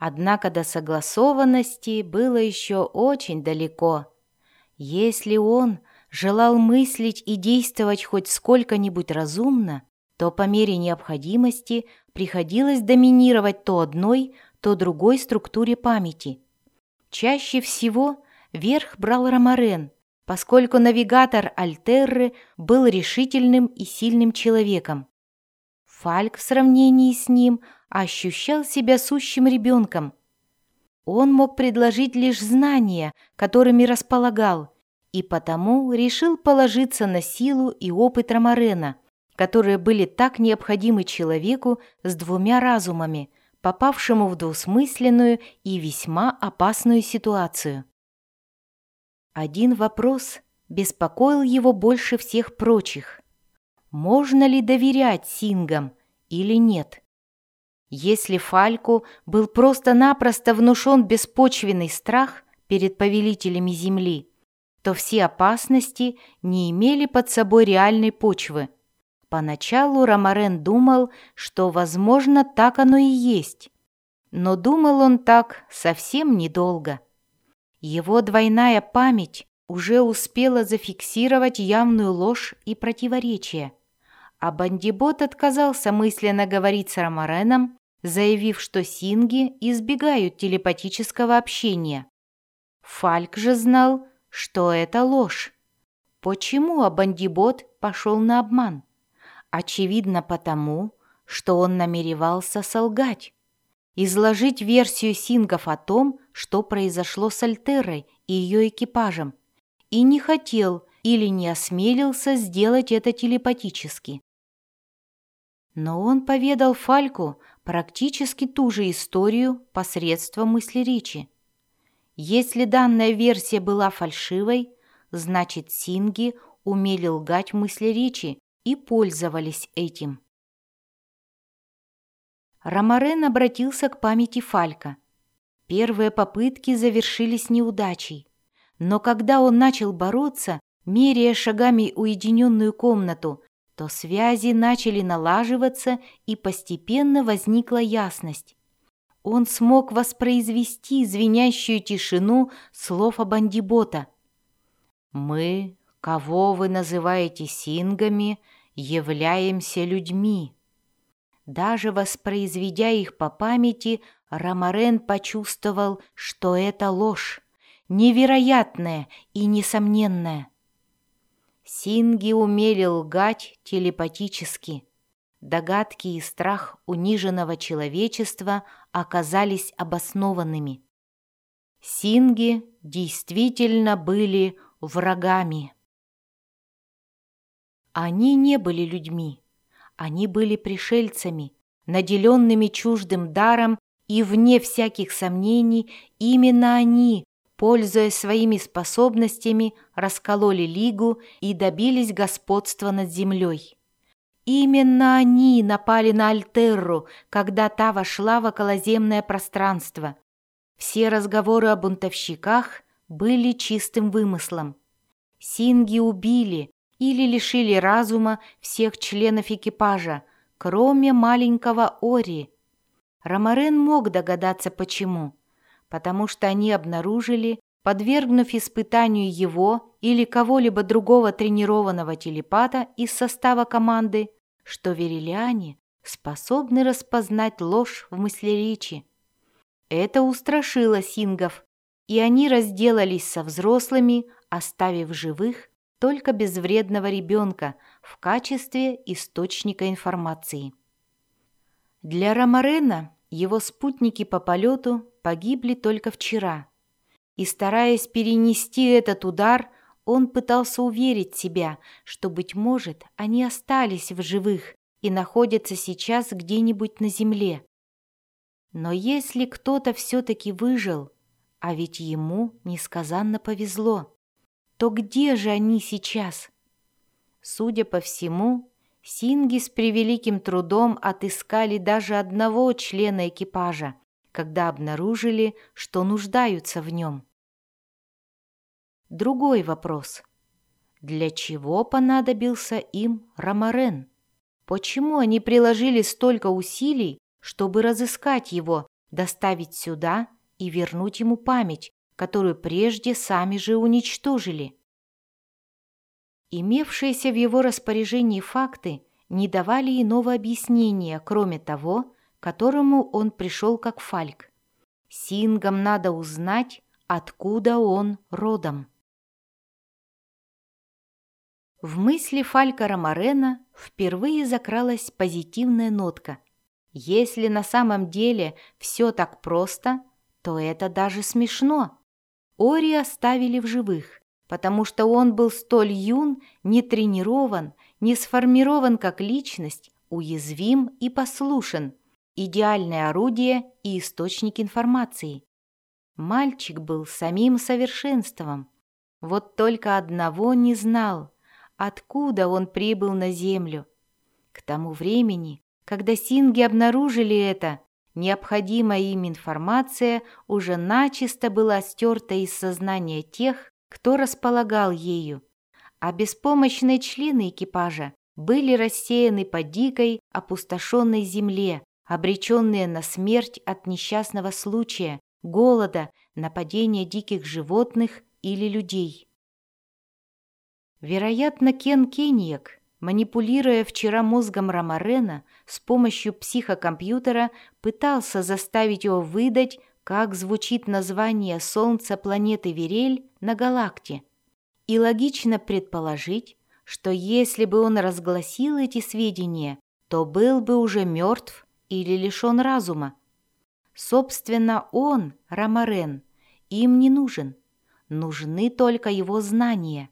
Однако до согласованности было еще очень далеко. Если он желал мыслить и действовать хоть сколько-нибудь разумно, то по мере необходимости приходилось доминировать то одной, то другой структуре памяти. Чаще всего верх брал Ромарен, поскольку навигатор Альтерры был решительным и сильным человеком. Фальк в сравнении с ним ощущал себя сущим ребенком. Он мог предложить лишь знания, которыми располагал, и потому решил положиться на силу и опыт Ромарена, которые были так необходимы человеку с двумя разумами, попавшему в двусмысленную и весьма опасную ситуацию. Один вопрос беспокоил его больше всех прочих. Можно ли доверять сингам или нет? Если Фальку был просто-напросто внушен беспочвенный страх перед повелителями Земли, то все опасности не имели под собой реальной почвы. Поначалу Ромарен думал, что, возможно, так оно и есть. Но думал он так совсем недолго. Его двойная память уже успела зафиксировать явную ложь и противоречие. А Бандибот отказался мысленно говорить с Ромареном, заявив, что синги избегают телепатического общения. Фальк же знал, что это ложь. Почему Абандибот пошел на обман? Очевидно потому, что он намеревался солгать, изложить версию сингов о том, что произошло с Альтерой и ее экипажем, и не хотел или не осмелился сделать это телепатически. Но он поведал Фальку практически ту же историю посредством мысли речи. Если данная версия была фальшивой, значит синги умели лгать мысли речи и пользовались этим. Ромарен обратился к памяти Фалька. Первые попытки завершились неудачей, но когда он начал бороться, меряя шагами уединенную комнату, то связи начали налаживаться и постепенно возникла ясность. Он смог воспроизвести звенящую тишину слов Абандибота. «Мы, кого вы называете сингами, являемся людьми». Даже воспроизведя их по памяти, Ромарен почувствовал, что это ложь, невероятная и несомненная. Синги умели лгать телепатически – Догадки и страх униженного человечества оказались обоснованными. Синги действительно были врагами. Они не были людьми, они были пришельцами, наделенными чуждым даром, и, вне всяких сомнений, именно они, пользуясь своими способностями, раскололи Лигу и добились господства над землей. Именно они напали на Альтерру, когда та вошла в околоземное пространство. Все разговоры о бунтовщиках были чистым вымыслом. Синги убили или лишили разума всех членов экипажа, кроме маленького Ори. Ромарен мог догадаться почему. Потому что они обнаружили, подвергнув испытанию его или кого-либо другого тренированного телепата из состава команды, что вереляне способны распознать ложь в мыслеречи. Это устрашило сингов, и они разделались со взрослыми, оставив живых только безвредного ребенка в качестве источника информации. Для Ромарена его спутники по полету погибли только вчера, и, стараясь перенести этот удар, он пытался уверить себя, что, быть может, они остались в живых и находятся сейчас где-нибудь на земле. Но если кто-то все-таки выжил, а ведь ему несказанно повезло, то где же они сейчас? Судя по всему, Синги с превеликим трудом отыскали даже одного члена экипажа, когда обнаружили, что нуждаются в нем. Другой вопрос. Для чего понадобился им Ромарен? Почему они приложили столько усилий, чтобы разыскать его, доставить сюда и вернуть ему память, которую прежде сами же уничтожили. Имевшиеся в его распоряжении факты не давали иного объяснения, кроме того, к которому он пришел как Фальк. Сингам надо узнать, откуда он родом. В мысли Фалька Ромарена впервые закралась позитивная нотка. Если на самом деле все так просто, то это даже смешно. Ори оставили в живых, потому что он был столь юн, не тренирован, не сформирован как личность, уязвим и послушен, идеальное орудие и источник информации. Мальчик был самим совершенством. Вот только одного не знал, откуда он прибыл на Землю. К тому времени, когда синги обнаружили это, необходимая им информация уже начисто была стерта из сознания тех, кто располагал ею, а беспомощные члены экипажа были рассеяны по дикой, опустошенной земле, обреченные на смерть от несчастного случая, голода, нападения диких животных или людей. Вероятно, Кен Кеньяк, манипулируя вчера мозгом Ромарена, с помощью психокомпьютера пытался заставить его выдать, как звучит название Солнца планеты Верель на галакте. И логично предположить, что если бы он разгласил эти сведения, то был бы уже мертв или лишен разума. Собственно, он, Ромарен, им не нужен. Нужны только его знания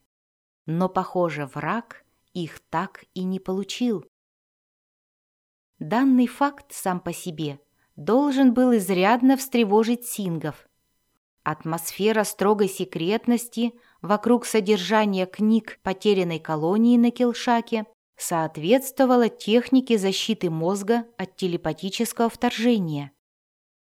но, похоже, враг их так и не получил. Данный факт сам по себе должен был изрядно встревожить сингов. Атмосфера строгой секретности вокруг содержания книг потерянной колонии на Келшаке соответствовала технике защиты мозга от телепатического вторжения.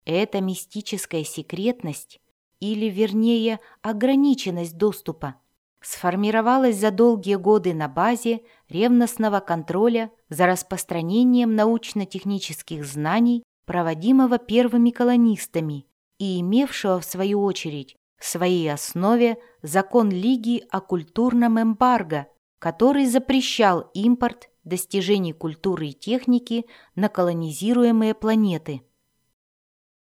Эта мистическая секретность, или вернее ограниченность доступа, сформировалась за долгие годы на базе ревностного контроля за распространением научно-технических знаний, проводимого первыми колонистами и имевшего, в свою очередь, в своей основе закон Лиги о культурном эмбарго, который запрещал импорт достижений культуры и техники на колонизируемые планеты.